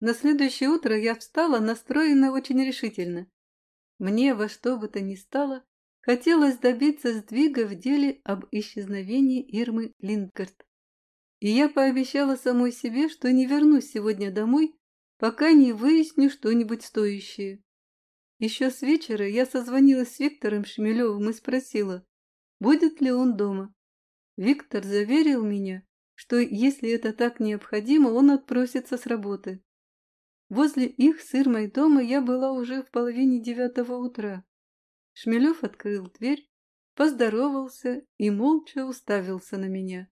На следующее утро я встала, настроена очень решительно. Мне во что бы то ни стало хотелось добиться сдвига в деле об исчезновении Ирмы Линдгард. И я пообещала самой себе, что не вернусь сегодня домой, пока не выясню что-нибудь стоящее. Еще с вечера я созвонилась с Виктором Шмелевым и спросила, будет ли он дома. Виктор заверил меня, что если это так необходимо, он отпросится с работы. Возле их с Ирмой дома я была уже в половине девятого утра. Шмелев открыл дверь, поздоровался и молча уставился на меня.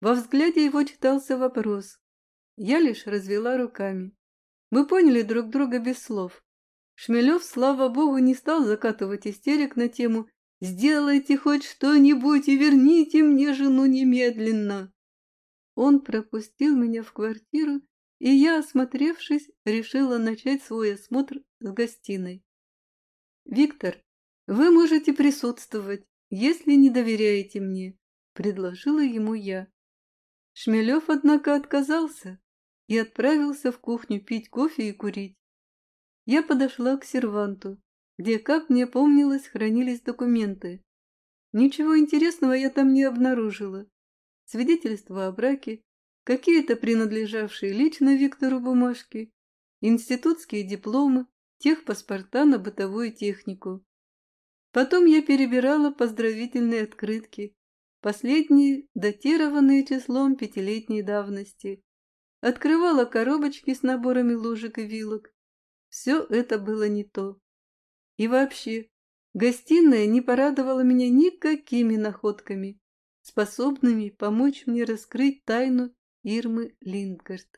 Во взгляде его читался вопрос. Я лишь развела руками. Мы поняли друг друга без слов. Шмелев, слава богу, не стал закатывать истерик на тему «Сделайте хоть что-нибудь и верните мне жену немедленно». Он пропустил меня в квартиру, и я, осмотревшись, решила начать свой осмотр с гостиной. «Виктор, вы можете присутствовать, если не доверяете мне», — предложила ему я. Шмелев, однако, отказался и отправился в кухню пить кофе и курить я подошла к серванту, где, как мне помнилось, хранились документы. Ничего интересного я там не обнаружила. Свидетельства о браке, какие-то принадлежавшие лично Виктору бумажки, институтские дипломы, техпаспорта на бытовую технику. Потом я перебирала поздравительные открытки, последние, датированные числом пятилетней давности. Открывала коробочки с наборами ложек и вилок, все это было не то. И вообще, гостиная не порадовала меня никакими находками, способными помочь мне раскрыть тайну Ирмы Линдгард.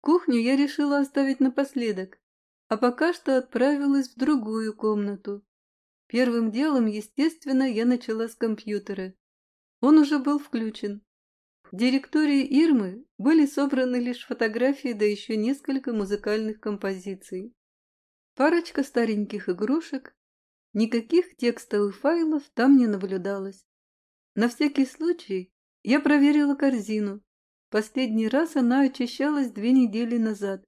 Кухню я решила оставить напоследок, а пока что отправилась в другую комнату. Первым делом, естественно, я начала с компьютера. Он уже был включен. В директории Ирмы были собраны лишь фотографии, да еще несколько музыкальных композиций. Парочка стареньких игрушек, никаких текстовых файлов там не наблюдалось. На всякий случай я проверила корзину. Последний раз она очищалась две недели назад,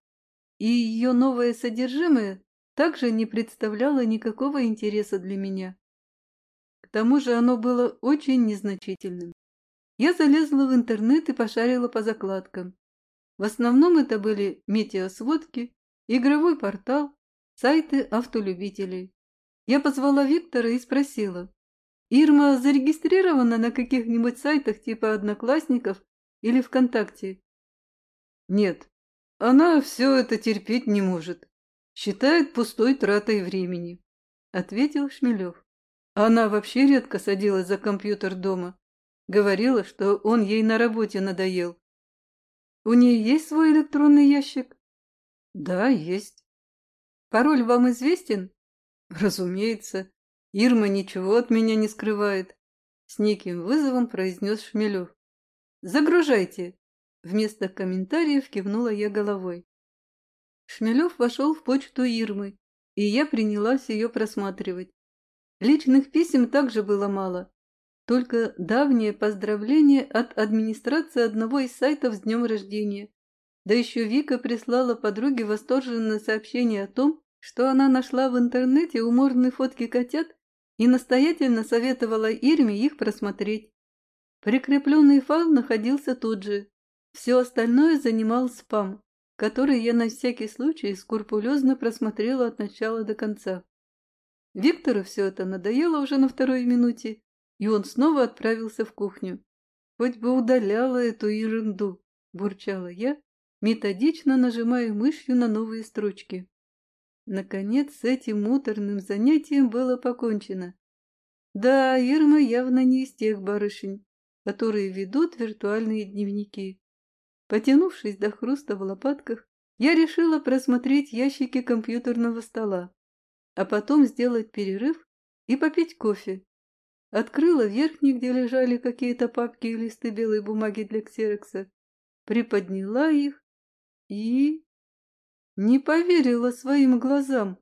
и ее новое содержимое также не представляло никакого интереса для меня. К тому же оно было очень незначительным. Я залезла в интернет и пошарила по закладкам. В основном это были метеосводки, игровой портал, сайты автолюбителей. Я позвала Виктора и спросила, «Ирма зарегистрирована на каких-нибудь сайтах типа Одноклассников или ВКонтакте?» «Нет, она все это терпеть не может. Считает пустой тратой времени», — ответил Шмелев. Она вообще редко садилась за компьютер дома. Говорила, что он ей на работе надоел. У нее есть свой электронный ящик? Да, есть. Пароль вам известен? Разумеется. Ирма ничего от меня не скрывает. С неким вызовом произнес Шмелев. Загружайте. Вместо комментариев кивнула я головой. Шмелев вошел в почту Ирмы, и я принялась ее просматривать. Личных писем также было мало, только давнее поздравление от администрации одного из сайтов с днем рождения. Да еще Вика прислала подруге восторженное сообщение о том, что она нашла в интернете уморные фотки котят и настоятельно советовала Ирме их просмотреть. Прикрепленный файл находился тут же. Все остальное занимал спам, который я на всякий случай скрупулезно просмотрела от начала до конца. Виктору все это надоело уже на второй минуте, и он снова отправился в кухню. Хоть бы удаляла эту ерунду, бурчала я, методично нажимая мышью на новые строчки. Наконец, с этим муторным занятием было покончено. Да, Ирма явно не из тех барышень, которые ведут виртуальные дневники. Потянувшись до хруста в лопатках, я решила просмотреть ящики компьютерного стола, а потом сделать перерыв и попить кофе, Открыла верхний, где лежали какие-то папки и листы белой бумаги для ксерокса, приподняла их и... Не поверила своим глазам.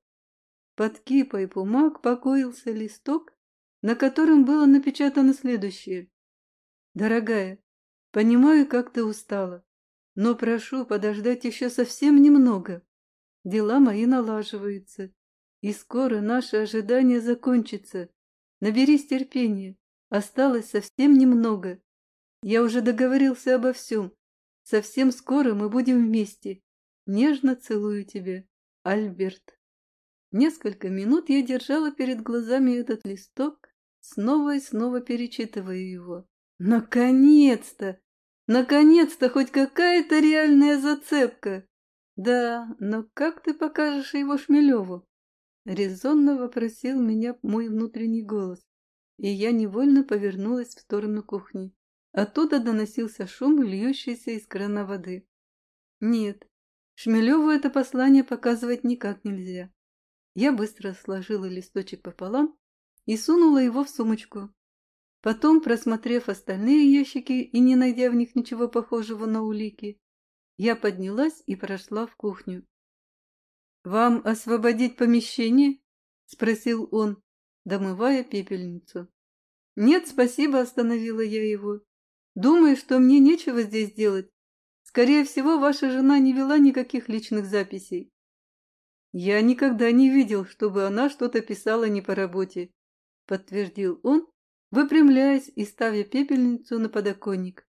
Под кипой бумаг покоился листок, на котором было напечатано следующее. «Дорогая, понимаю, как ты устала. но прошу подождать еще совсем немного. Дела мои налаживаются, и скоро наше ожидание закончится. Наберись терпения, осталось совсем немного. Я уже договорился обо всем. Совсем скоро мы будем вместе. Нежно целую тебя, Альберт. Несколько минут я держала перед глазами этот листок, снова и снова перечитывая его. Наконец-то! Наконец-то хоть какая-то реальная зацепка! Да, но как ты покажешь его Шмелеву? Резонно вопросил меня мой внутренний голос, и я невольно повернулась в сторону кухни. Оттуда доносился шум, льющийся из крана воды. Нет, Шмелеву это послание показывать никак нельзя. Я быстро сложила листочек пополам и сунула его в сумочку. Потом, просмотрев остальные ящики и не найдя в них ничего похожего на улики, я поднялась и прошла в кухню. «Вам освободить помещение?» — спросил он, домывая пепельницу. «Нет, спасибо», — остановила я его. «Думаю, что мне нечего здесь делать. Скорее всего, ваша жена не вела никаких личных записей». «Я никогда не видел, чтобы она что-то писала не по работе», — подтвердил он, выпрямляясь и ставя пепельницу на подоконник.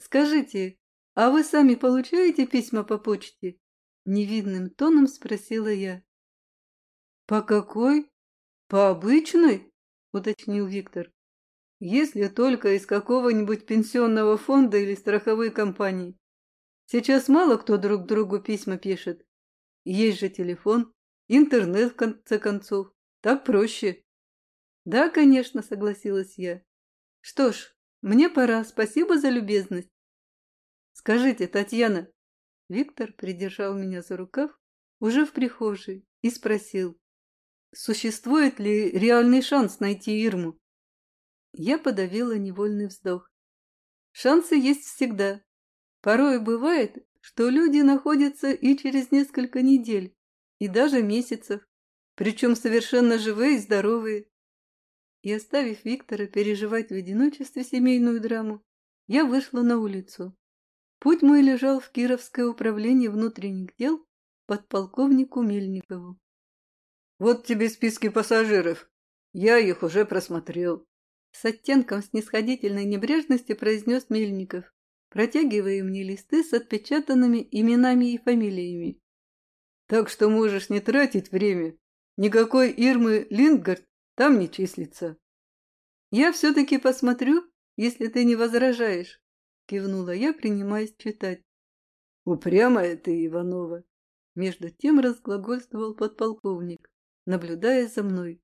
«Скажите, а вы сами получаете письма по почте?» Невидным тоном спросила я. «По какой? По обычной?» — уточнил Виктор. «Если только из какого-нибудь пенсионного фонда или страховой компании. Сейчас мало кто друг другу письма пишет. Есть же телефон, интернет, в конце концов. Так проще». «Да, конечно», — согласилась я. «Что ж, мне пора. Спасибо за любезность». «Скажите, Татьяна...» Виктор придержал меня за рукав уже в прихожей и спросил, существует ли реальный шанс найти Ирму. Я подавила невольный вздох. Шансы есть всегда. Порой бывает, что люди находятся и через несколько недель, и даже месяцев, причем совершенно живые и здоровые. И оставив Виктора переживать в одиночестве семейную драму, я вышла на улицу. Путь мой лежал в Кировское управление внутренних дел подполковнику Мельникову. «Вот тебе списки пассажиров. Я их уже просмотрел». С оттенком снисходительной небрежности произнес Мельников, протягивая мне листы с отпечатанными именами и фамилиями. «Так что можешь не тратить время. Никакой Ирмы Линдгард там не числится». «Я все-таки посмотрю, если ты не возражаешь», — кивнула я, принимаясь читать. «Упрямая ты, Иванова!» Между тем разглагольствовал подполковник, наблюдая за мной.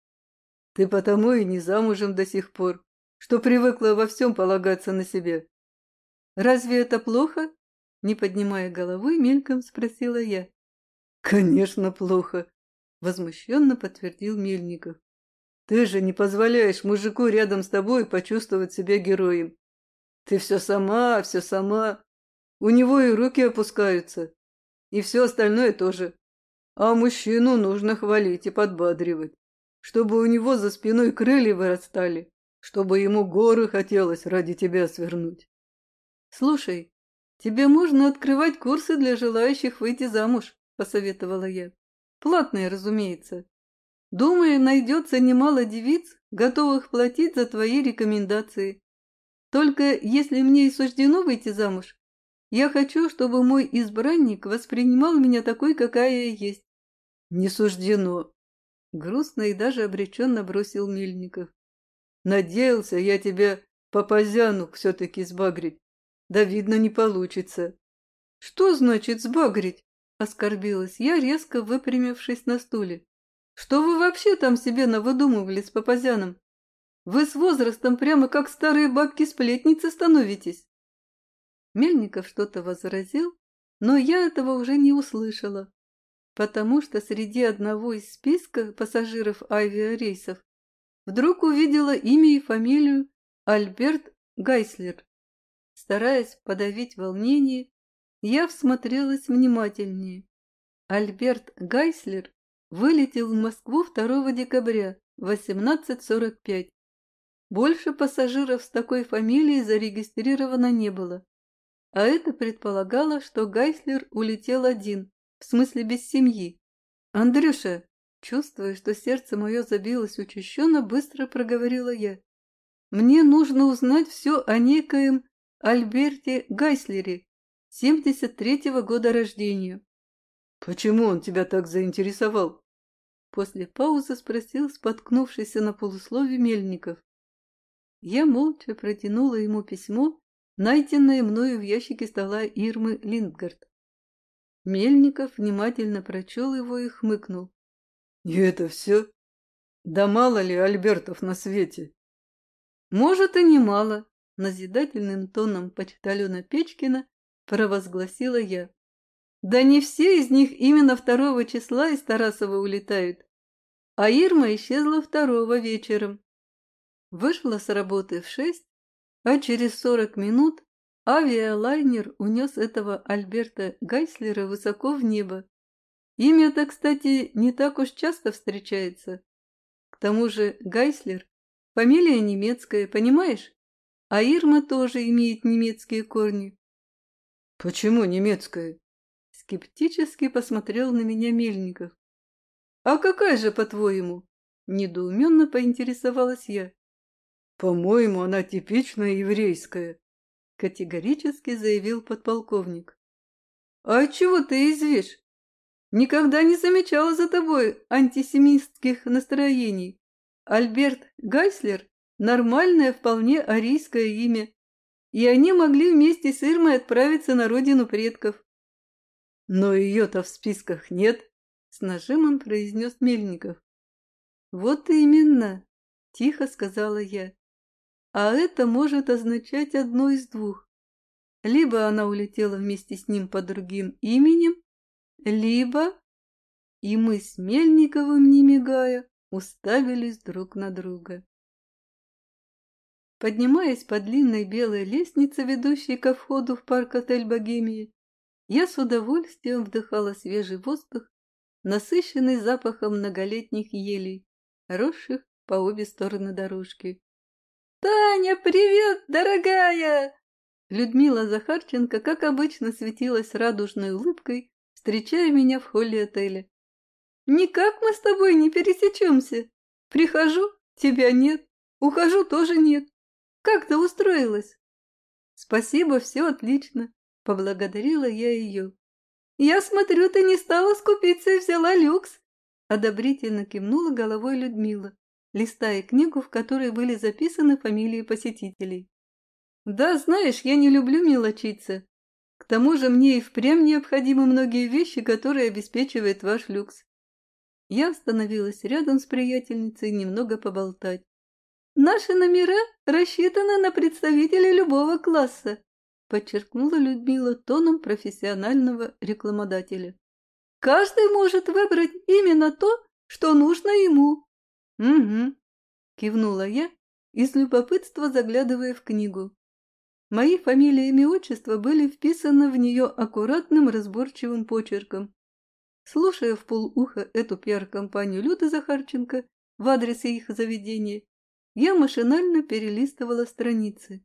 «Ты потому и не замужем до сих пор, что привыкла во всем полагаться на себя». «Разве это плохо?» Не поднимая головы, мельком спросила я. «Конечно, плохо», — возмущенно подтвердил Мельников. «Ты же не позволяешь мужику рядом с тобой почувствовать себя героем. Ты все сама, все сама. У него и руки опускаются. И все остальное тоже. А мужчину нужно хвалить и подбадривать, чтобы у него за спиной крылья вырастали, чтобы ему горы хотелось ради тебя свернуть. Слушай, тебе можно открывать курсы для желающих выйти замуж, посоветовала я. Платные, разумеется. Думаю, найдется немало девиц, готовых платить за твои рекомендации. Только если мне и суждено выйти замуж, я хочу, чтобы мой избранник воспринимал меня такой, какая я есть. Не суждено. Грустно и даже обреченно бросил Мельников. Надеялся я тебя по позяну все-таки сбагрить. Да, видно, не получится. Что значит сбагрить? Оскорбилась я, резко выпрямившись на стуле. Что вы вообще там себе навыдумывали с Папазяном? Вы с возрастом прямо как старые бабки-сплетницы становитесь. Мельников что-то возразил, но я этого уже не услышала, потому что среди одного из списка пассажиров авиарейсов вдруг увидела имя и фамилию Альберт Гайслер. Стараясь подавить волнение, я всмотрелась внимательнее. Альберт Гайслер вылетел в Москву 2 декабря в 18.45. Больше пассажиров с такой фамилией зарегистрировано не было. а это предполагало, что Гайслер улетел один, в смысле без семьи. «Андрюша!» Чувствуя, что сердце мое забилось учащенно, быстро проговорила я. «Мне нужно узнать все о некоем Альберте Гайслере, 73-го года рождения». «Почему он тебя так заинтересовал?» После паузы спросил споткнувшийся на полуслове Мельников. Я молча протянула ему письмо, найденное мною в ящике стола Ирмы Линдгард. Мельников внимательно прочел его и хмыкнул. «И это все? Да мало ли Альбертов на свете?» «Может, и немало», — назидательным тоном почтальона Печкина провозгласила я. «Да не все из них именно второго числа из Тарасова улетают, а Ирма исчезла второго вечером. Вышла с работы в шесть, а через сорок минут Авиалайнер унес этого Альберта Гайслера высоко в небо. Имя-то, кстати, не так уж часто встречается. К тому же Гайслер – фамилия немецкая, понимаешь? А Ирма тоже имеет немецкие корни. Почему немецкая? Скептически посмотрел на меня Мельников. А какая же, по-твоему? Недоуменно поинтересовалась я. По-моему, она типичная еврейская категорически заявил подполковник. «А чего ты извишь? Никогда не замечала за тобой антисемитских настроений. Альберт Гайслер – нормальное, вполне арийское имя, и они могли вместе с Ирмой отправиться на родину предков». «Но ее-то в списках нет», – с нажимом произнес Мельников. «Вот именно», – тихо сказала я. А это может означать одно из двух. Либо она улетела вместе с ним под другим именем, либо... И мы с Мельниковым, не мигая, уставились друг на друга. Поднимаясь по длинной белой лестнице, ведущей ко входу в парк-отель «Богемия», я с удовольствием вдыхала свежий воздух, насыщенный запахом многолетних елей, росших по обе стороны дорожки. «Таня, привет, дорогая!» Людмила Захарченко, как обычно, светилась радужной улыбкой, встречая меня в холле отеля. «Никак мы с тобой не пересечемся. Прихожу, тебя нет, ухожу, тоже нет. Как ты устроилась?» «Спасибо, все отлично», — поблагодарила я ее. «Я смотрю, ты не стала скупиться и взяла люкс», — одобрительно кивнула головой Людмила листая книгу, в которой были записаны фамилии посетителей. «Да, знаешь, я не люблю мелочиться. К тому же мне и впрямь необходимы многие вещи, которые обеспечивает ваш люкс». Я остановилась рядом с приятельницей немного поболтать. «Наши номера рассчитаны на представителей любого класса», подчеркнула Людмила тоном профессионального рекламодателя. «Каждый может выбрать именно то, что нужно ему, «Угу», – кивнула я, из любопытства заглядывая в книгу. Мои фамилия, имя, отчество были вписаны в нее аккуратным разборчивым почерком. Слушая в полуха эту пиар-компанию Люды Захарченко в адрес их заведения, я машинально перелистывала страницы.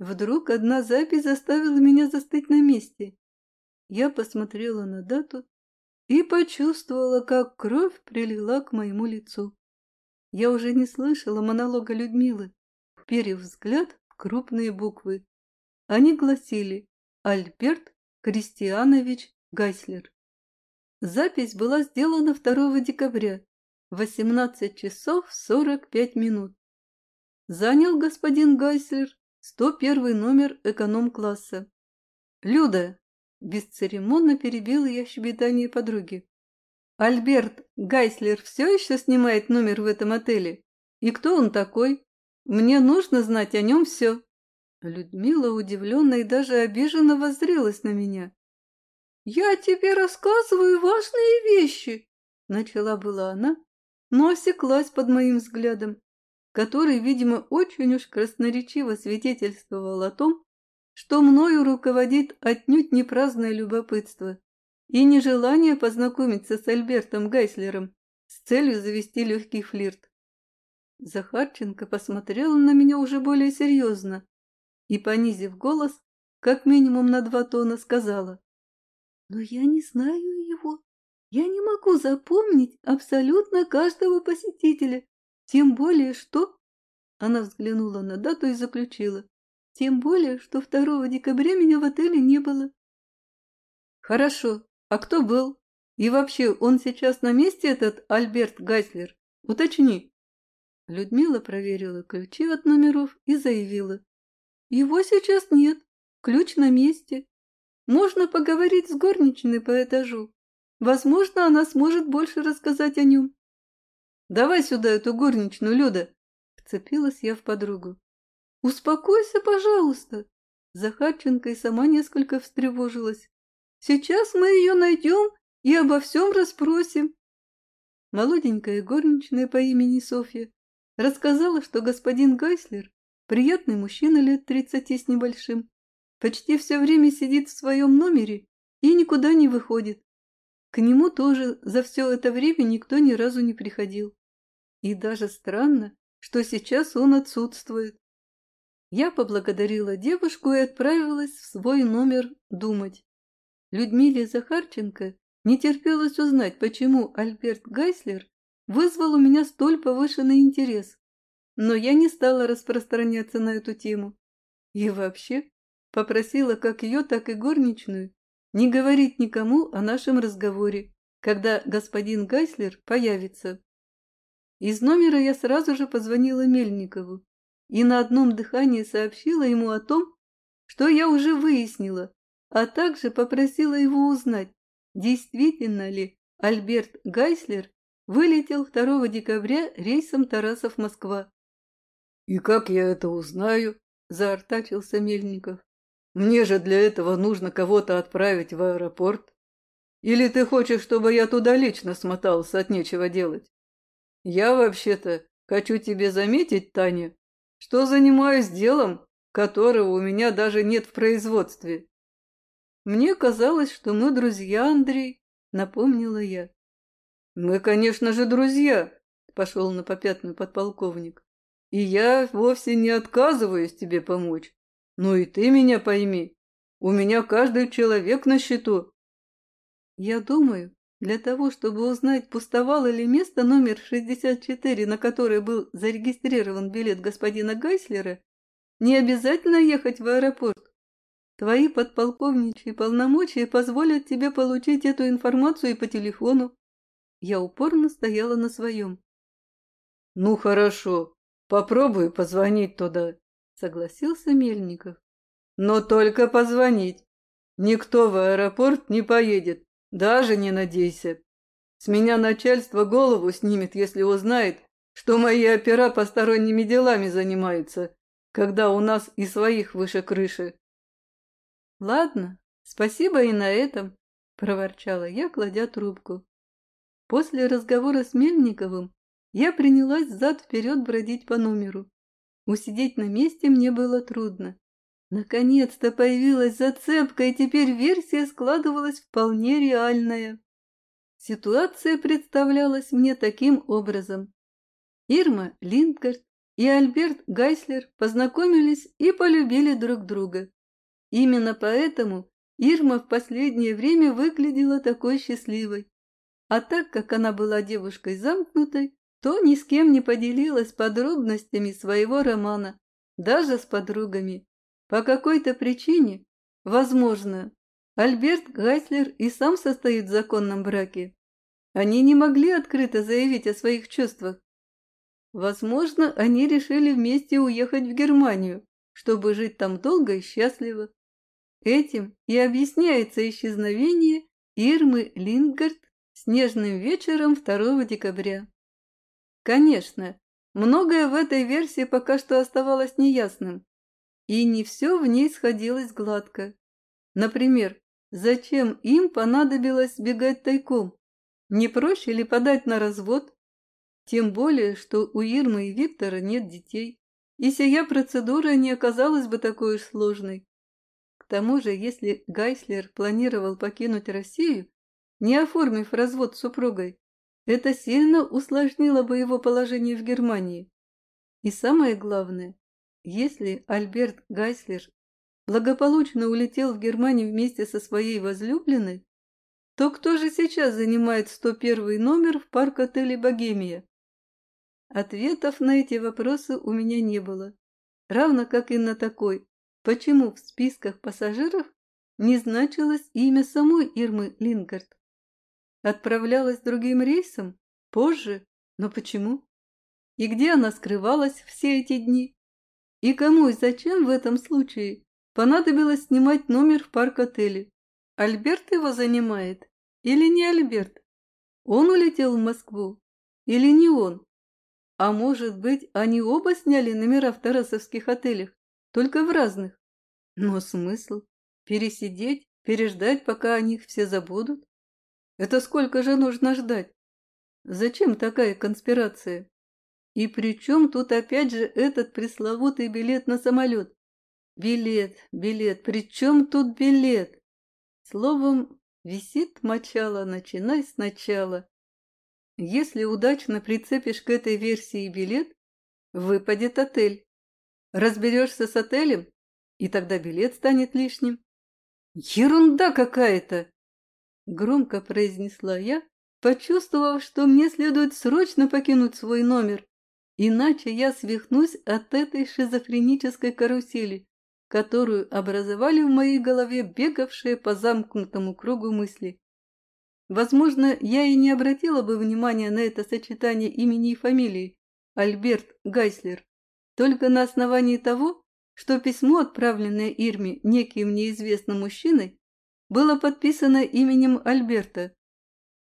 Вдруг одна запись заставила меня застыть на месте. Я посмотрела на дату и почувствовала, как кровь прилила к моему лицу. Я уже не слышала монолога Людмилы, вперев взгляд в крупные буквы. Они гласили «Альберт Кристианович Гайслер». Запись была сделана 2 декабря, 18 часов 45 минут. Занял господин Гайслер 101 номер эконом-класса. «Люда!» – бесцеремонно перебила я щебетание подруги. Альберт Гайслер все еще снимает номер в этом отеле? И кто он такой? Мне нужно знать о нем все. Людмила удивленно и даже обиженно воззрелась на меня. «Я тебе рассказываю важные вещи!» Начала была она, но осеклась под моим взглядом, который, видимо, очень уж красноречиво свидетельствовал о том, что мною руководит отнюдь не праздное любопытство и нежелание познакомиться с Альбертом Гайслером с целью завести легкий флирт. Захарченко посмотрела на меня уже более серьезно и, понизив голос, как минимум на два тона, сказала. «Но я не знаю его. Я не могу запомнить абсолютно каждого посетителя. Тем более, что...» Она взглянула на дату и заключила. «Тем более, что 2 декабря меня в отеле не было». «Хорошо. А кто был? И вообще, он сейчас на месте, этот Альберт Гайслер? Уточни». Людмила проверила ключи от номеров и заявила. «Его сейчас нет. Ключ на месте. Можно поговорить с горничной по этажу. Возможно, она сможет больше рассказать о нем». «Давай сюда эту горничную, Люда!» Вцепилась я в подругу. «Успокойся, пожалуйста!» Захарченко и сама несколько встревожилась. «Сейчас мы ее найдем и обо всем расспросим». Молоденькая горничная по имени Софья Рассказала, что господин Гайслер, приятный мужчина лет тридцати с небольшим, почти все время сидит в своем номере и никуда не выходит. К нему тоже за все это время никто ни разу не приходил. И даже странно, что сейчас он отсутствует. Я поблагодарила девушку и отправилась в свой номер думать. Людмиле Захарченко не терпелось узнать, почему Альберт Гайслер вызвал у меня столь повышенный интерес. Но я не стала распространяться на эту тему. И вообще попросила как ее, так и горничную не говорить никому о нашем разговоре, когда господин Гайслер появится. Из номера я сразу же позвонила Мельникову и на одном дыхании сообщила ему о том, что я уже выяснила, а также попросила его узнать, действительно ли Альберт Гайслер вылетел 2 декабря рейсом Тарасов-Москва. «И как я это узнаю?» – заортачился Мельников. «Мне же для этого нужно кого-то отправить в аэропорт. Или ты хочешь, чтобы я туда лично смотался от нечего делать? Я вообще-то хочу тебе заметить, Таня, что занимаюсь делом, которого у меня даже нет в производстве». «Мне казалось, что мы друзья, Андрей», – напомнила я. «Мы, конечно же, друзья», — пошел на попятную подполковник. «И я вовсе не отказываюсь тебе помочь. Но и ты меня пойми. У меня каждый человек на счету». «Я думаю, для того, чтобы узнать, пустовало ли место номер 64, на которое был зарегистрирован билет господина Гайслера, не обязательно ехать в аэропорт. Твои подполковничьи полномочия позволят тебе получить эту информацию и по телефону. Я упорно стояла на своем. «Ну хорошо, попробуй позвонить туда», — согласился Мельников. «Но только позвонить. Никто в аэропорт не поедет, даже не надейся. С меня начальство голову снимет, если узнает, что мои опера посторонними делами занимаются, когда у нас и своих выше крыши». «Ладно, спасибо и на этом», — проворчала я, кладя трубку. После разговора с Мельниковым я принялась зад-вперед бродить по номеру. Усидеть на месте мне было трудно. Наконец-то появилась зацепка, и теперь версия складывалась вполне реальная. Ситуация представлялась мне таким образом. Ирма Линдгард и Альберт Гайслер познакомились и полюбили друг друга. Именно поэтому Ирма в последнее время выглядела такой счастливой. А так как она была девушкой замкнутой, то ни с кем не поделилась подробностями своего романа, даже с подругами. По какой-то причине, возможно, Альберт Гайслер и сам состоит в законном браке. Они не могли открыто заявить о своих чувствах. Возможно, они решили вместе уехать в Германию, чтобы жить там долго и счастливо. Этим и объясняется исчезновение Ирмы Линдгард снежным вечером 2 декабря. Конечно, многое в этой версии пока что оставалось неясным, и не все в ней сходилось гладко. Например, зачем им понадобилось сбегать тайком? Не проще ли подать на развод? Тем более, что у Ирмы и Виктора нет детей, и сия процедура не оказалась бы такой уж сложной. К тому же, если Гайслер планировал покинуть Россию, не оформив развод с супругой, это сильно усложнило бы его положение в Германии. И самое главное, если Альберт Гайслер благополучно улетел в Германию вместе со своей возлюбленной, то кто же сейчас занимает 101 номер в парк-отеле «Богемия»? Ответов на эти вопросы у меня не было, равно как и на такой, почему в списках пассажиров не значилось имя самой Ирмы Линкарт. Отправлялась другим рейсом? Позже? Но почему? И где она скрывалась все эти дни? И кому и зачем в этом случае понадобилось снимать номер в парк-отеле? Альберт его занимает? Или не Альберт? Он улетел в Москву? Или не он? А может быть, они оба сняли номера в тарасовских отелях, только в разных? Но смысл? Пересидеть, переждать, пока о них все забудут? Это сколько же нужно ждать? Зачем такая конспирация? И при чем тут опять же этот пресловутый билет на самолет? Билет, билет, при чем тут билет? Словом, висит мочало, начинай сначала. Если удачно прицепишь к этой версии билет, выпадет отель. Разберешься с отелем, и тогда билет станет лишним. Ерунда какая-то! Громко произнесла я, почувствовав, что мне следует срочно покинуть свой номер, иначе я свихнусь от этой шизофренической карусели, которую образовали в моей голове бегавшие по замкнутому кругу мысли. Возможно, я и не обратила бы внимания на это сочетание имени и фамилии Альберт Гайслер, только на основании того, что письмо, отправленное Ирме неким неизвестным мужчиной, было подписано именем Альберта.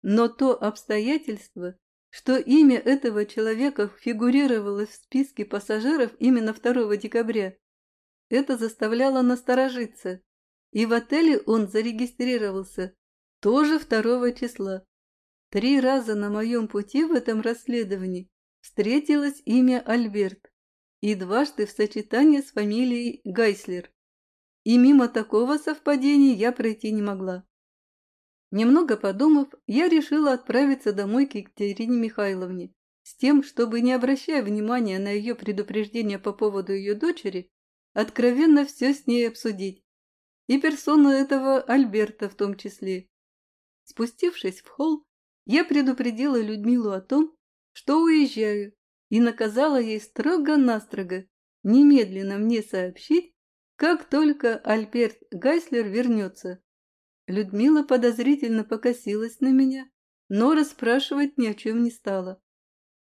Но то обстоятельство, что имя этого человека фигурировало в списке пассажиров именно 2 декабря, это заставляло насторожиться, и в отеле он зарегистрировался тоже 2 числа. Три раза на моем пути в этом расследовании встретилось имя Альберт и дважды в сочетании с фамилией Гайслер. И мимо такого совпадения я пройти не могла. Немного подумав, я решила отправиться домой к Екатерине Михайловне с тем, чтобы, не обращая внимания на ее предупреждение по поводу ее дочери, откровенно все с ней обсудить. И персону этого Альберта в том числе. Спустившись в холл, я предупредила Людмилу о том, что уезжаю, и наказала ей строго-настрого немедленно мне сообщить, как только Альберт Гайслер вернется. Людмила подозрительно покосилась на меня, но расспрашивать ни о чем не стала.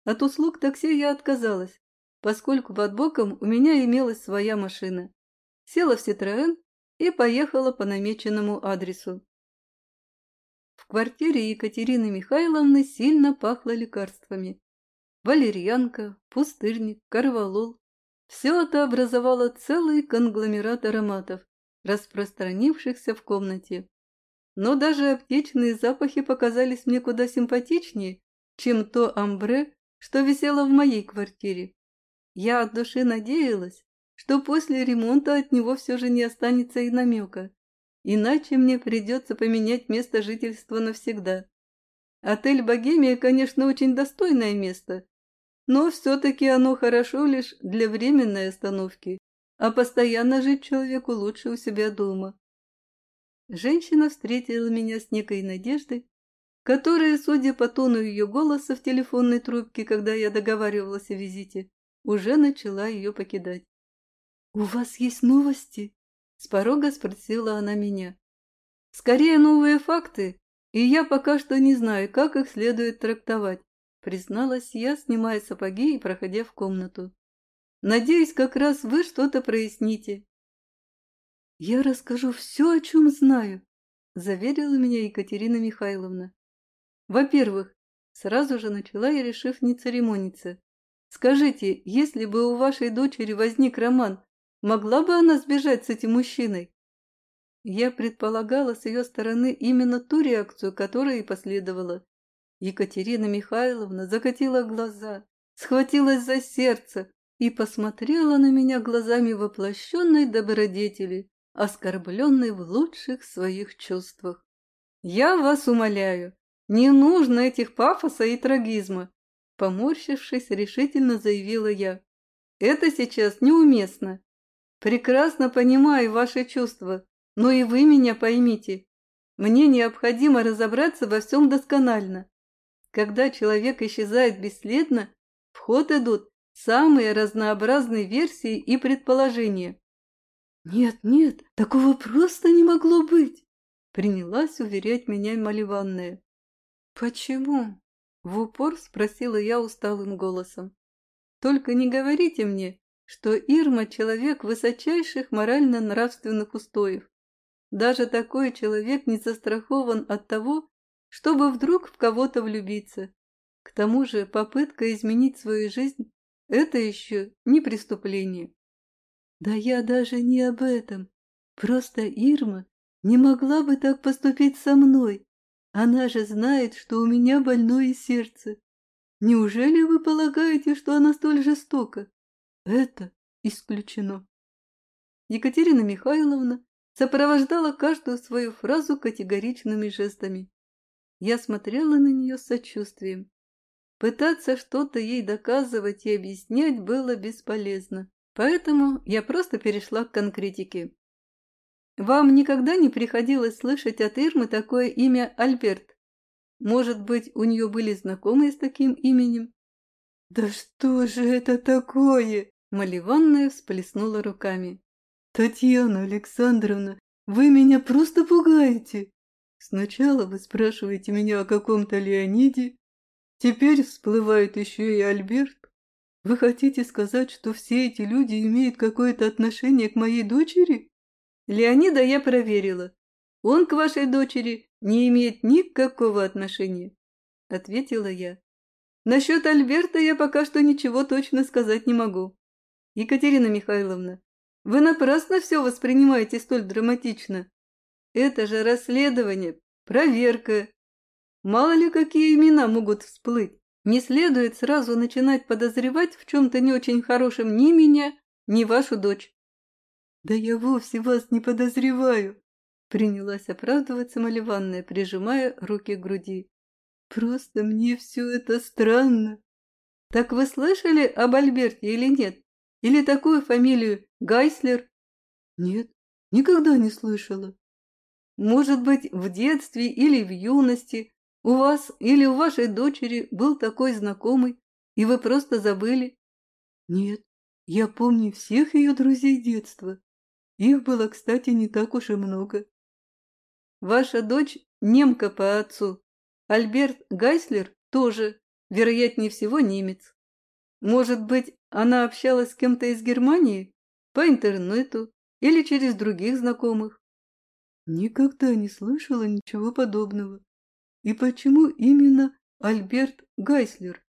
От услуг такси я отказалась, поскольку под боком у меня имелась своя машина. Села в Ситроэн и поехала по намеченному адресу. В квартире Екатерины Михайловны сильно пахло лекарствами. Валерьянка, пустырник, корвалол. Все это образовало целый конгломерат ароматов, распространившихся в комнате. Но даже аптечные запахи показались мне куда симпатичнее, чем то амбре, что висело в моей квартире. Я от души надеялась, что после ремонта от него все же не останется и намека. Иначе мне придется поменять место жительства навсегда. Отель «Богемия», конечно, очень достойное место, но все-таки оно хорошо лишь для временной остановки, а постоянно жить человеку лучше у себя дома. Женщина встретила меня с некой надеждой, которая, судя по тону ее голоса в телефонной трубке, когда я договаривалась о визите, уже начала ее покидать. «У вас есть новости?» С порога спросила она меня. Скорее новые факты, и я пока что не знаю, как их следует трактовать, призналась я, снимая сапоги и проходя в комнату. Надеюсь, как раз вы что-то проясните. Я расскажу все, о чем знаю, заверила меня Екатерина Михайловна. Во-первых, сразу же начала я, решив не церемониться. Скажите, если бы у вашей дочери возник роман, Могла бы она сбежать с этим мужчиной? Я предполагала с ее стороны именно ту реакцию, которая и последовала. Екатерина Михайловна закатила глаза, схватилась за сердце и посмотрела на меня глазами воплощенной добродетели, оскорбленной в лучших своих чувствах. «Я вас умоляю, не нужно этих пафоса и трагизма!» Поморщившись, решительно заявила я. «Это сейчас неуместно. Прекрасно понимаю ваши чувства, но и вы меня поймите. Мне необходимо разобраться во всем досконально. Когда человек исчезает бесследно, в ход идут самые разнообразные версии и предположения. «Нет, нет, такого просто не могло быть!» Принялась уверять меня Маливанная. «Почему?» — в упор спросила я усталым голосом. «Только не говорите мне, что Ирма — человек высочайших морально-нравственных устоев. Даже такой человек не застрахован от того, чтобы вдруг в кого-то влюбиться. К тому же попытка изменить свою жизнь – это еще не преступление. Да я даже не об этом. Просто Ирма не могла бы так поступить со мной. Она же знает, что у меня больное сердце. Неужели вы полагаете, что она столь жестока? Это исключено. Екатерина Михайловна сопровождала каждую свою фразу категоричными жестами. Я смотрела на нее с сочувствием. Пытаться что-то ей доказывать и объяснять было бесполезно, поэтому я просто перешла к конкретике. Вам никогда не приходилось слышать от Ирмы такое имя Альберт? Может быть, у нее были знакомые с таким именем? Да что же это такое? Маливанная всплеснула руками. «Татьяна Александровна, вы меня просто пугаете! Сначала вы спрашиваете меня о каком-то Леониде, теперь всплывает еще и Альберт. Вы хотите сказать, что все эти люди имеют какое-то отношение к моей дочери?» «Леонида я проверила. Он к вашей дочери не имеет никакого отношения», — ответила я. «Насчет Альберта я пока что ничего точно сказать не могу. Екатерина Михайловна, вы напрасно все воспринимаете столь драматично. Это же расследование, проверка. Мало ли какие имена могут всплыть. Не следует сразу начинать подозревать в чем-то не очень хорошем ни меня, ни вашу дочь. Да я вовсе вас не подозреваю, принялась оправдываться Маливанная, прижимая руки к груди. Просто мне все это странно. Так вы слышали об Альберте или нет? Или такую фамилию Гайслер? Нет, никогда не слышала. Может быть, в детстве или в юности у вас или у вашей дочери был такой знакомый, и вы просто забыли? Нет, я помню всех ее друзей детства. Их было, кстати, не так уж и много. Ваша дочь немка по отцу. Альберт Гайслер тоже, вероятнее всего, немец. Может быть, она общалась с кем-то из Германии? По интернету или через других знакомых? Никогда не слышала ничего подобного. И почему именно Альберт Гайслер?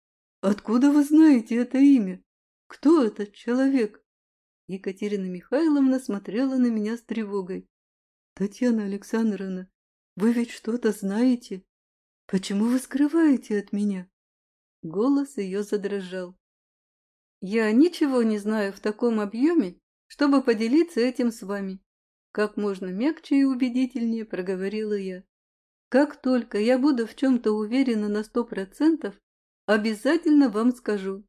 Откуда вы знаете это имя? Кто этот человек? Екатерина Михайловна смотрела на меня с тревогой. Татьяна Александровна, вы ведь что-то знаете? Почему вы скрываете от меня? Голос ее задрожал. Я ничего не знаю в таком объеме, чтобы поделиться этим с вами. Как можно мягче и убедительнее проговорила я. Как только я буду в чем-то уверена на сто процентов, обязательно вам скажу.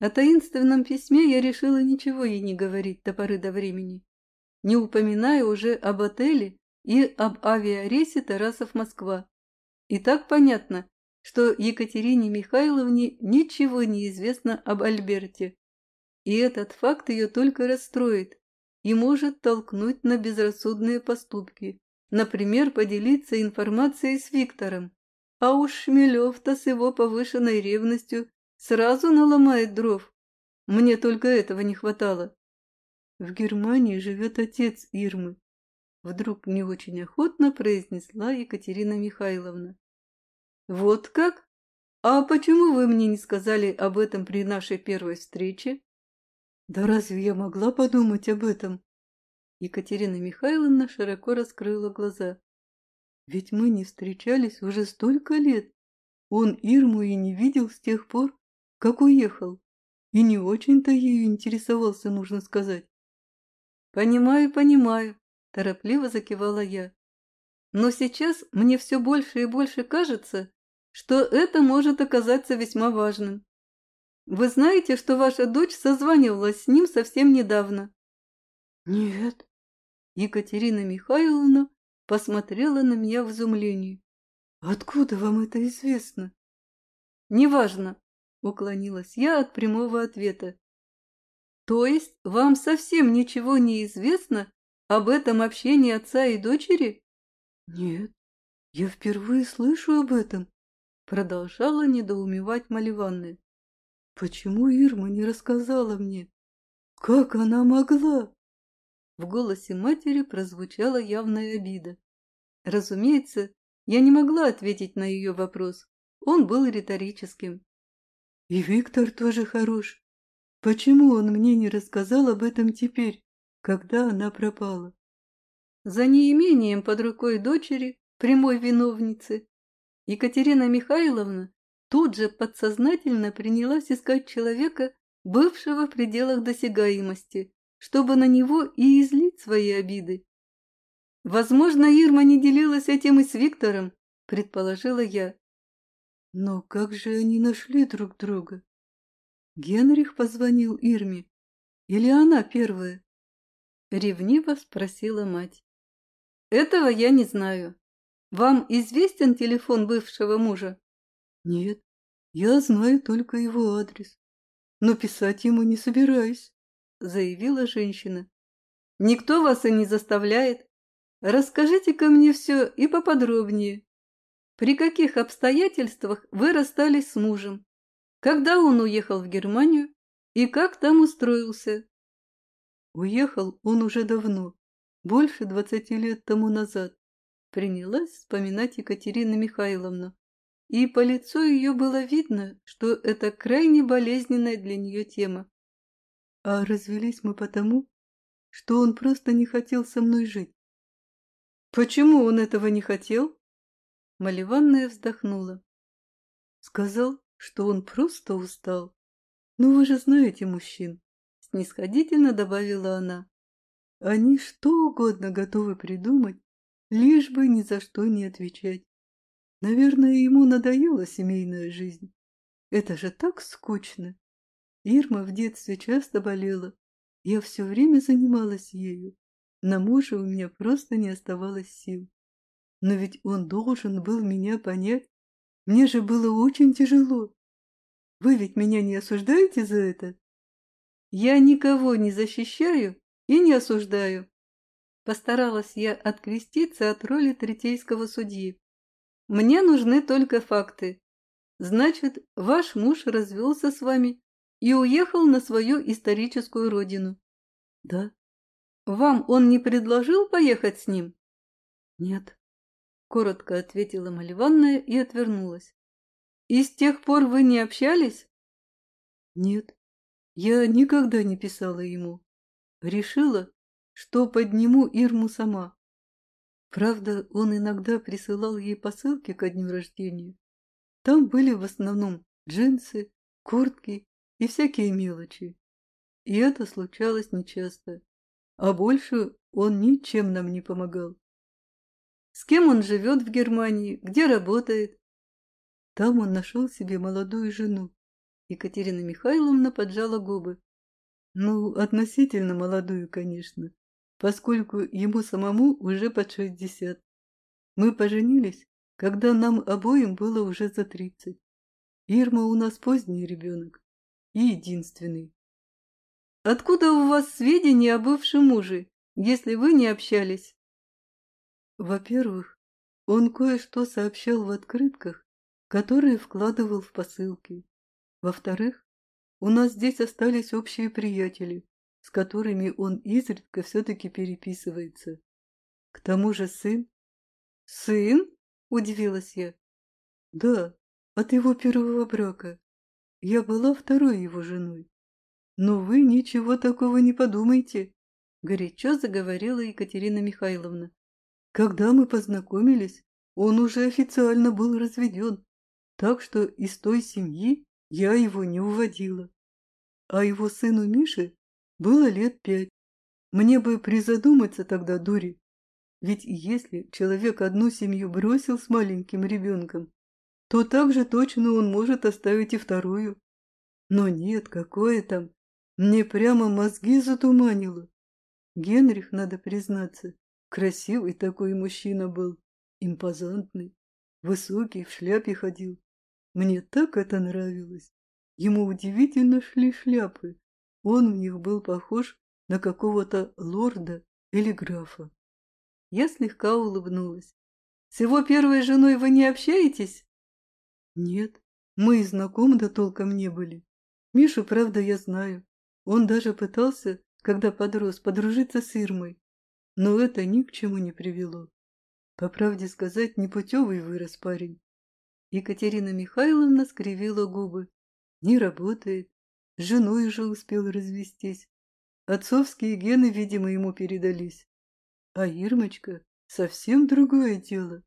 О таинственном письме я решила ничего ей не говорить до поры до времени, не упоминая уже об отеле и об авиарейсе Тарасов-Москва. И так понятно, что Екатерине Михайловне ничего не известно об Альберте. И этот факт ее только расстроит и может толкнуть на безрассудные поступки. Например, поделиться информацией с Виктором. А уж Шмелев-то с его повышенной ревностью сразу наломает дров. Мне только этого не хватало. В Германии живет отец Ирмы. Вдруг не очень охотно произнесла Екатерина Михайловна. «Вот как? А почему вы мне не сказали об этом при нашей первой встрече?» «Да разве я могла подумать об этом?» Екатерина Михайловна широко раскрыла глаза. «Ведь мы не встречались уже столько лет. Он Ирму и не видел с тех пор, как уехал. И не очень-то ею интересовался, нужно сказать». «Понимаю, понимаю», – торопливо закивала я. «Но сейчас мне все больше и больше кажется, что это может оказаться весьма важным. Вы знаете, что ваша дочь созванивалась с ним совсем недавно. Нет. Екатерина Михайловна посмотрела на меня в изумлении. Откуда вам это известно? Неважно, уклонилась я от прямого ответа. То есть вам совсем ничего не известно об этом общении отца и дочери? Нет, я впервые слышу об этом, продолжала недоумевать Маливанная. Почему Ирма не рассказала мне? Как она могла? В голосе матери прозвучала явная обида. Разумеется, я не могла ответить на ее вопрос. Он был риторическим. И Виктор тоже хорош. Почему он мне не рассказал об этом теперь, когда она пропала? За неимением под рукой дочери, прямой виновницы, Екатерина Михайловна тут же подсознательно принялась искать человека, бывшего в пределах досягаемости, чтобы на него и излить свои обиды. Возможно, Ирма не делилась этим и с Виктором, предположила я. Но как же они нашли друг друга? Генрих позвонил Ирме. Или она первая? Ревниво спросила мать. Этого я не знаю. Вам известен телефон бывшего мужа? Нет, я знаю только его адрес. Но писать ему не собираюсь, заявила женщина. Никто вас и не заставляет. Расскажите-ка мне все и поподробнее. При каких обстоятельствах вы расстались с мужем? Когда он уехал в Германию и как там устроился? Уехал он уже давно, больше двадцати лет тому назад. Принялась вспоминать Екатерина Михайловна. И по лицу ее было видно, что это крайне болезненная для нее тема. А развелись мы потому, что он просто не хотел со мной жить. Почему он этого не хотел? Маливанная вздохнула. Сказал, что он просто устал. Ну, вы же знаете мужчин, снисходительно добавила она. Они что угодно готовы придумать, лишь бы ни за что не отвечать. Наверное, ему надоела семейная жизнь. Это же так скучно. Ирма в детстве часто болела. Я все время занималась ею. На мужа у меня просто не оставалось сил. Но ведь он должен был меня понять мне же было очень тяжело. Вы ведь меня не осуждаете за это? Я никого не защищаю и не осуждаю. Постаралась я откреститься от роли третейского судьи. Мне нужны только факты. Значит, ваш муж развелся с вами и уехал на свою историческую родину. Да. Вам он не предложил поехать с ним? Нет коротко ответила Маливанная и отвернулась. И с тех пор вы не общались? Нет, я никогда не писала ему. Решила, что подниму Ирму сама. Правда, он иногда присылал ей посылки ко дню рождения. Там были в основном джинсы, куртки и всякие мелочи. И это случалось нечасто. А больше он ничем нам не помогал. С кем он живет в Германии? Где работает? Там он нашел себе молодую жену. Екатерина Михайловна поджала губы. Ну, относительно молодую, конечно, поскольку ему самому уже под шестьдесят. Мы поженились, когда нам обоим было уже за тридцать. Ирма у нас поздний ребенок и единственный. Откуда у вас сведения о бывшем муже, если вы не общались? Во-первых, он кое-что сообщал в открытках, которые вкладывал в посылки. Во-вторых, у нас здесь остались общие приятели, с которыми он изредка все-таки переписывается. К тому же сын. «Сын?» – удивилась я. «Да, от его первого брака. Я была второй его женой. Но вы ничего такого не подумайте», – горячо заговорила Екатерина Михайловна. Когда мы познакомились, он уже официально был разведен, так что из той семьи я его не уводила. А его сыну Мише было лет пять. Мне бы призадуматься тогда, дури. Ведь если человек одну семью бросил с маленьким ребенком, то так же точно он может оставить и вторую. Но нет, какое там, мне прямо мозги затуманило. Генрих, надо признаться, красивый такой мужчина был, импозантный, высокий, в шляпе ходил. Мне так это нравилось. Ему удивительно шли шляпы. Он в них был похож на какого-то лорда или графа. Я слегка улыбнулась. С его первой женой вы не общаетесь? Нет, мы и знакомы да толком не были. Мишу, правда, я знаю. Он даже пытался, когда подрос, подружиться с Ирмой. Но это ни к чему не привело. По правде сказать, непутевый вырос парень. Екатерина Михайловна скривила губы. Не работает. С женой уже успел развестись. Отцовские гены, видимо, ему передались. А Ирмочка — совсем другое дело.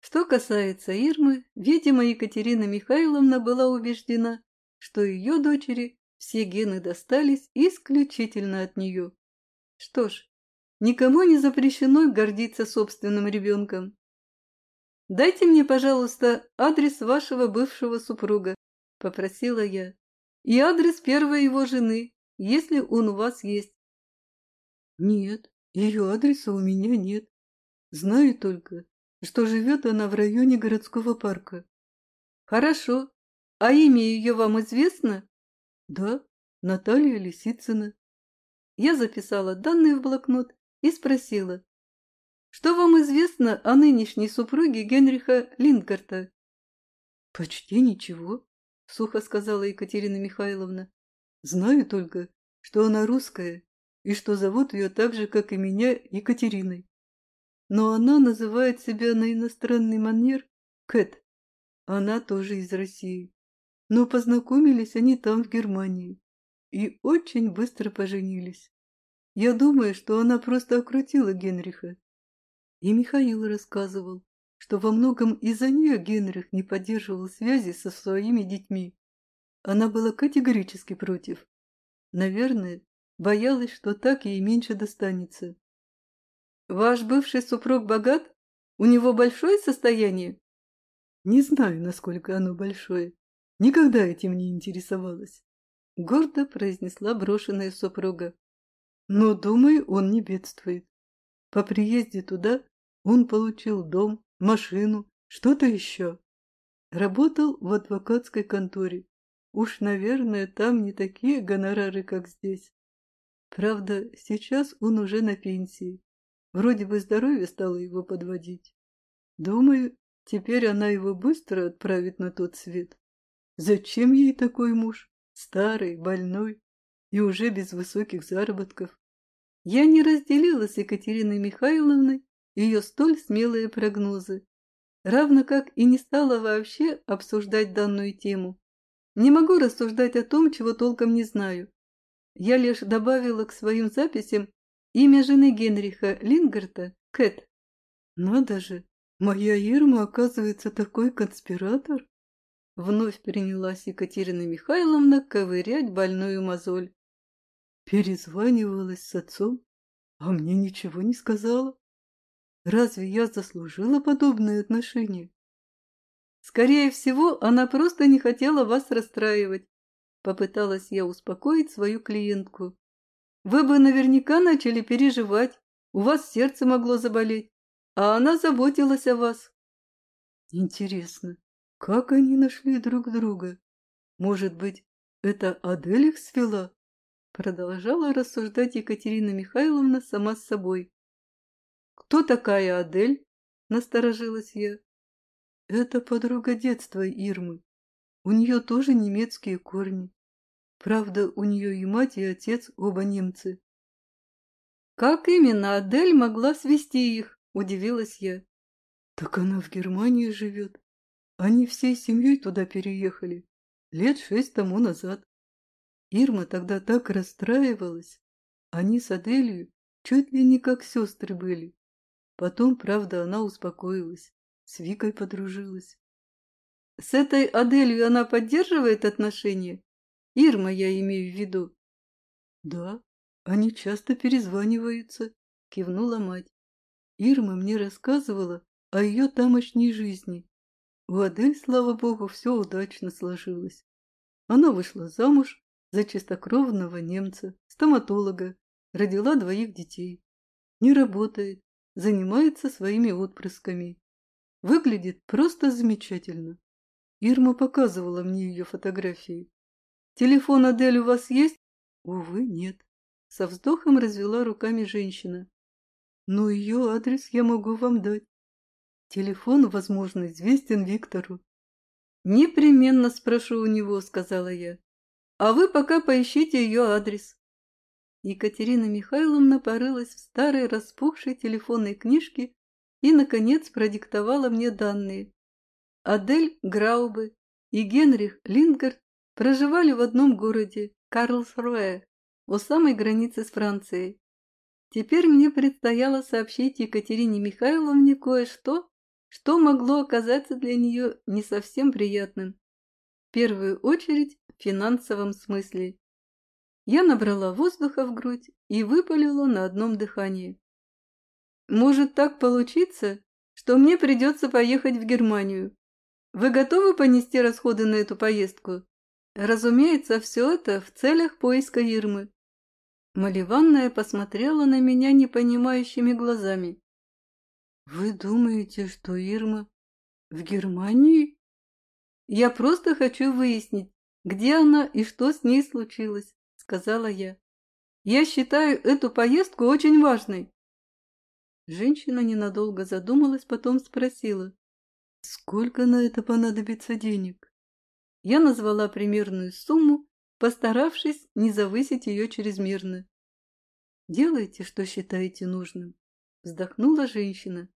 Что касается Ирмы, видимо, Екатерина Михайловна была убеждена, что ее дочери все гены достались исключительно от нее. Что ж, никому не запрещено гордиться собственным ребенком. «Дайте мне, пожалуйста, адрес вашего бывшего супруга», — попросила я, «и адрес первой его жены, если он у вас есть». «Нет, ее адреса у меня нет. Знаю только, что живет она в районе городского парка». «Хорошо. А имя ее вам известно?» «Да, Наталья Лисицына». Я записала данные в блокнот и спросила, что вам известно о нынешней супруге Генриха Линкарта? Почти ничего, сухо сказала Екатерина Михайловна. Знаю только, что она русская и что зовут ее так же, как и меня, Екатериной. Но она называет себя на иностранный манер Кэт. Она тоже из России. Но познакомились они там, в Германии, и очень быстро поженились. Я думаю, что она просто окрутила Генриха и Михаил рассказывал, что во многом из-за нее Генрих не поддерживал связи со своими детьми. Она была категорически против. Наверное, боялась, что так ей меньше достанется. «Ваш бывший супруг богат? У него большое состояние?» «Не знаю, насколько оно большое. Никогда этим не интересовалась», — гордо произнесла брошенная супруга. «Но, думаю, он не бедствует. По приезде туда он получил дом, машину, что-то еще. Работал в адвокатской конторе. Уж, наверное, там не такие гонорары, как здесь. Правда, сейчас он уже на пенсии. Вроде бы здоровье стало его подводить. Думаю, теперь она его быстро отправит на тот свет. Зачем ей такой муж? Старый, больной и уже без высоких заработков. Я не разделила с Екатериной Михайловной ее столь смелые прогнозы, равно как и не стала вообще обсуждать данную тему. Не могу рассуждать о том, чего толком не знаю. Я лишь добавила к своим записям имя жены Генриха Лингарта – Кэт. Надо же, моя Ирма, оказывается, такой конспиратор. Вновь принялась Екатерина Михайловна ковырять больную мозоль. Перезванивалась с отцом, а мне ничего не сказала. Разве я заслужила подобное отношение? Скорее всего, она просто не хотела вас расстраивать. Попыталась я успокоить свою клиентку. Вы бы наверняка начали переживать, у вас сердце могло заболеть, а она заботилась о вас. Интересно, как они нашли друг друга? Может быть, это Адель их свела? Продолжала рассуждать Екатерина Михайловна сама с собой. «Кто такая Адель?» – насторожилась я. «Это подруга детства Ирмы. У нее тоже немецкие корни. Правда, у нее и мать, и отец оба немцы». «Как именно Адель могла свести их?» – удивилась я. «Так она в Германии живет. Они всей семьей туда переехали. Лет шесть тому назад. Ирма тогда так расстраивалась. Они с Аделью чуть ли не как сестры были. Потом, правда, она успокоилась, с Викой подружилась. С этой Аделью она поддерживает отношения? Ирма, я имею в виду. Да, они часто перезваниваются, кивнула мать. Ирма мне рассказывала о ее тамошней жизни. У Адель, слава богу, все удачно сложилось. Она вышла замуж за чистокровного немца, стоматолога, родила двоих детей. Не работает, занимается своими отпрысками. Выглядит просто замечательно. Ирма показывала мне ее фотографии. «Телефон Адель у вас есть?» «Увы, нет». Со вздохом развела руками женщина. «Но ее адрес я могу вам дать. Телефон, возможно, известен Виктору». «Непременно спрошу у него», — сказала я. «А вы пока поищите ее адрес». Екатерина Михайловна порылась в старой распухшей телефонной книжке и, наконец, продиктовала мне данные. Адель Граубе и Генрих Лингард проживали в одном городе, Карлсруэ, у самой границы с Францией. Теперь мне предстояло сообщить Екатерине Михайловне кое-что, что могло оказаться для нее не совсем приятным. В первую очередь в финансовом смысле. Я набрала воздуха в грудь и выпалила на одном дыхании. Может так получиться, что мне придется поехать в Германию. Вы готовы понести расходы на эту поездку? Разумеется, все это в целях поиска Ирмы. Маливанная посмотрела на меня непонимающими глазами. «Вы думаете, что Ирма в Германии?» «Я просто хочу выяснить, где она и что с ней случилось», — сказала я. «Я считаю эту поездку очень важной». Женщина ненадолго задумалась, потом спросила, «Сколько на это понадобится денег?» Я назвала примерную сумму, постаравшись не завысить ее чрезмерно. «Делайте, что считаете нужным», — вздохнула женщина.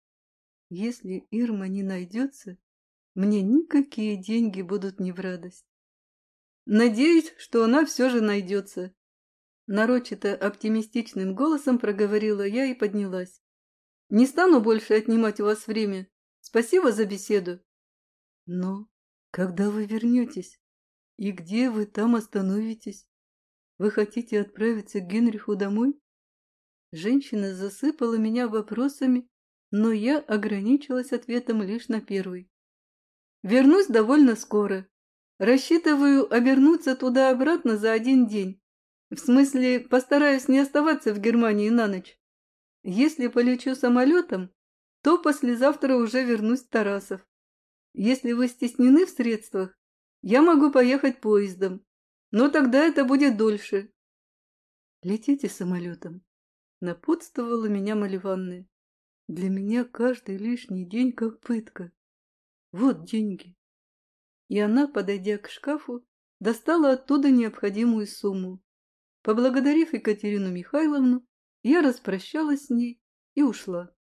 «Если Ирма не найдется, мне никакие деньги будут не в радость». «Надеюсь, что она все же найдется», — нарочито оптимистичным голосом проговорила я и поднялась. Не стану больше отнимать у вас время. Спасибо за беседу. Но когда вы вернетесь? И где вы там остановитесь? Вы хотите отправиться к Генриху домой? Женщина засыпала меня вопросами, но я ограничилась ответом лишь на первый. Вернусь довольно скоро. Рассчитываю обернуться туда-обратно за один день. В смысле, постараюсь не оставаться в Германии на ночь. Если полечу самолетом, то послезавтра уже вернусь в Тарасов. Если вы стеснены в средствах, я могу поехать поездом, но тогда это будет дольше. Летите самолетом. Напутствовала меня Маливанная. Для меня каждый лишний день как пытка. Вот деньги. И она, подойдя к шкафу, достала оттуда необходимую сумму. Поблагодарив Екатерину Михайловну, я распрощалась с ней и ушла.